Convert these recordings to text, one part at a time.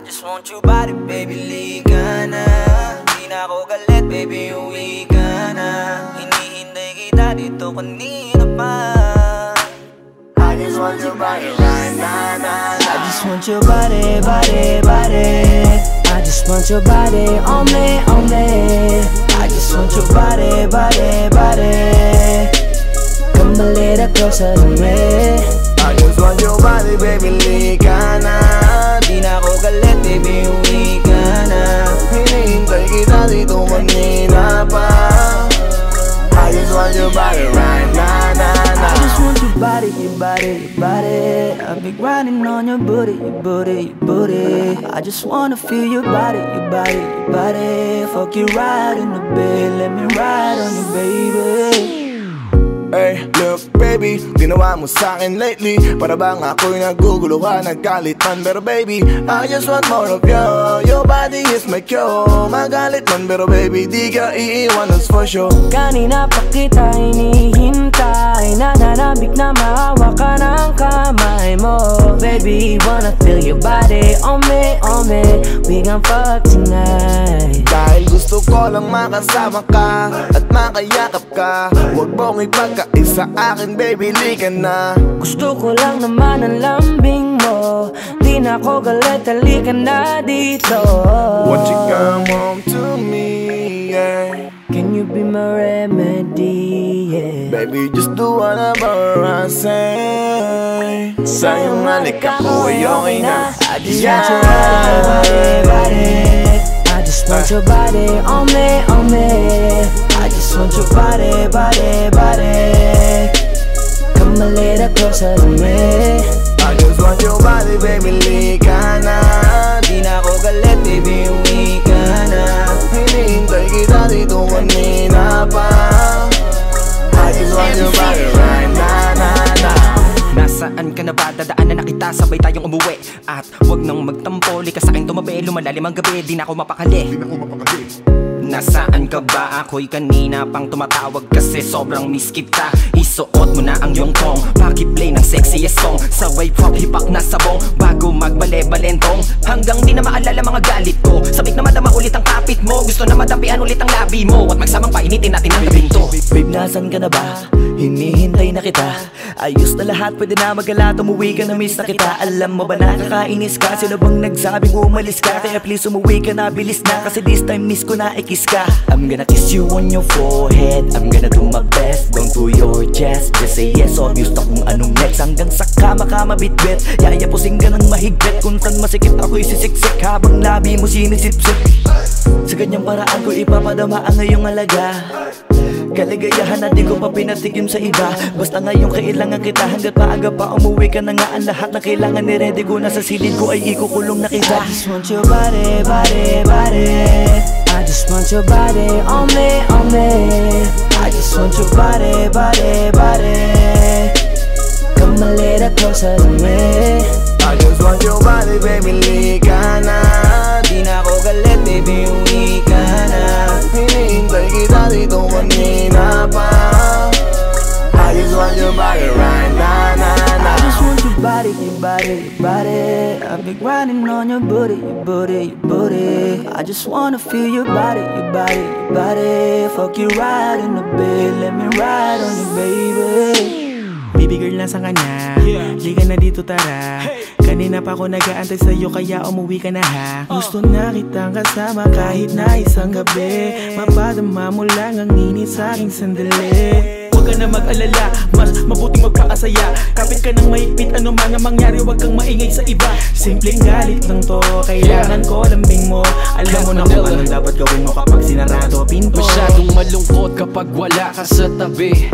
just want your body, baby, liga na Di na ako galit, baby, uwi ka na Hinihintay kita dito kanina pa I just want your body right now, nah, I just want your body, body, body. I just want your body on me, on me. I just want your body, body, body. Come a little closer to me. I just want your body, baby, na Di na ako galit, baby, ka na Hinihintay kita dito kanina pa I just want your body right now, nah, I just want your body, your body, your body I've been grinding on your booty, your booty, your booty I just wanna feel your body, your body, your body Fuck you right in the bed, let me ride on you, baby Hey, look baby, ginawa mo sa'kin lately. Para bang ako'y naguguluhan, nagkalitan Pero baby, I just want more of you. Your body is my cure. Magalit man pero baby, di ka iiwan, that's for sure. Kanina pa kita hinihintay Nananabik na mahawa ka ng kamay mo. Baby, wanna feel your body on me, on me. We gon' fuck tonight. Dahil gusto ko lang makasama ka At makayakap ka. Huwag mong ipagkaisa akin baby, lika na. Gusto ko lang naman ang lambing mo. Di na ako galit, halika na dito. Won't you come home to me, yeah you be my remedy, yeah. Baby, just do whatever I say. Sa'yong halik ako ay okay na I just want your body, body. I just want your body on me, on me. I just want your body, body, body. Come a little closer to me. I just want your body, baby, Dadaanan na kita, sabay tayong umuwi. At wag nang magtampo, lika sa'kin tumabi. Lumalalim ang gabi, di na ako mapakali Nasaan ka ba? Ako'y kanina pang tumatawag kasi sobrang miss kita. Isuot mo na ang iyong tong Pakiplay ng sexiest song? Sabay pop hipak na sabong Bago magbale-balentong. Hanggang di na maalala mga galit ko. Sabik na madama ulit ang kapit mo. Gusto na madapian ulit ang labi mo. At magsamang painitin natin ang gabing to. Babe, nasan ka na ba? Hinihintay na kita. Ayos na lahat, pwede na magala. Umuwi ka na miss na kita. Alam mo ba nakakainis ka? Sino bang nagsabing umalis ka? Kaya please umuwi ka na, bilis na. Kasi this time miss ko na. Ikis ka. I'm gonna kiss you on your forehead. I'm gonna do my best. Down to your chest Just say yes, obvious na kung anong next. Hanggang sa kama ka mabitbit Yayapusing ka ng mahigpit. Kung saan masikip ako'y sisiksik. Habang labi mo sinisipsip Sa ganyang paraan ko ipapadama ang iyong alaga. Kaligayahan na di ko pa pinatikim sa iba. Basta ngayon kailangan kita. Hanggat maaga pa umuwi ka na nga. Ang lahat na kailangan ni ready ko na sa silid ko ay ikukulong na kita. I just want your body, body, body. I just want your body on me, on me. I just want your body, body, body. Come a little closer to me. I just want your body, baby, your body, your body, I've been grinding on your booty, your booty, your booty. I just wanna feel your body, your body, your body. Fuck you right in the bed, let me ride on you, baby. Baby girl nasa kanya. Liga na dito tara. Kanina pa ako nag-aantay sa'yo kaya umuwi ka na ha? Gusto na kitang kasama kahit na isang gabi. Mapadama mo lang ang init sa aking sandali ka na mag-alala, mas mabuting magpakasaya Kapit ka ng mahigpit, ano man ang mangyari Huwag kang maingay sa iba. Simpleng galit lang to, kailangan ko lambing mo. Alam mo na kung anong dapat gawin mo kapag sinarado? Pinto. Masyadong malungkot kapag wala ka sa tabi.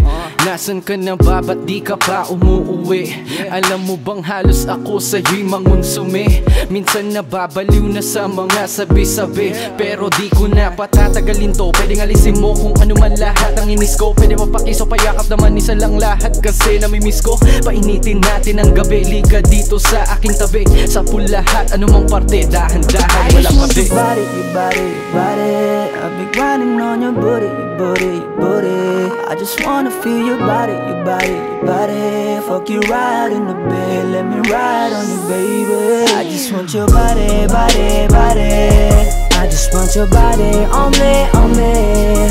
Nasaan ka na ba? Ba't di ka pa umuuwi? Alam mo bang halos ako sa'yo'y mangunsumi? Minsan nababaliw na sa mga sabi-sabi. Pero di ko na patatagalin to. Pwedeng alisin mo kung ano man lahat ang inis ko. Pwede mapakiso payakap naman isa lang lahat Kasi namimiss ko Painitin natin ang gabi Liga dito sa aking tabi Sa pulahat anumang parte Dahan-dahan I wala just want pabi your body, your body, your body I've been grinding on your booty, your booty, your booty I I just wanna feel your body, your body, your body. Fuck you right in the bed, let me ride on you, baby. I just want your body, body, body. I just want your body on me, on me.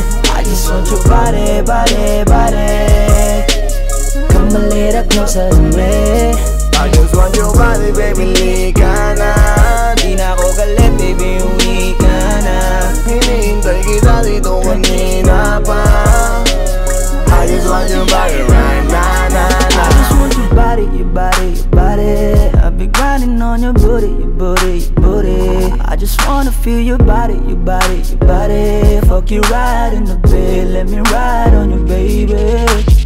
Just want your body, body, body. Come a little closer to me. I just want your body, baby, lika na Di na ako galit, baby, uwi ka na. Hinihintay kita dito kanina wanna feel your body, your body, your body. Fuck you right in the bed, let me ride on you, baby.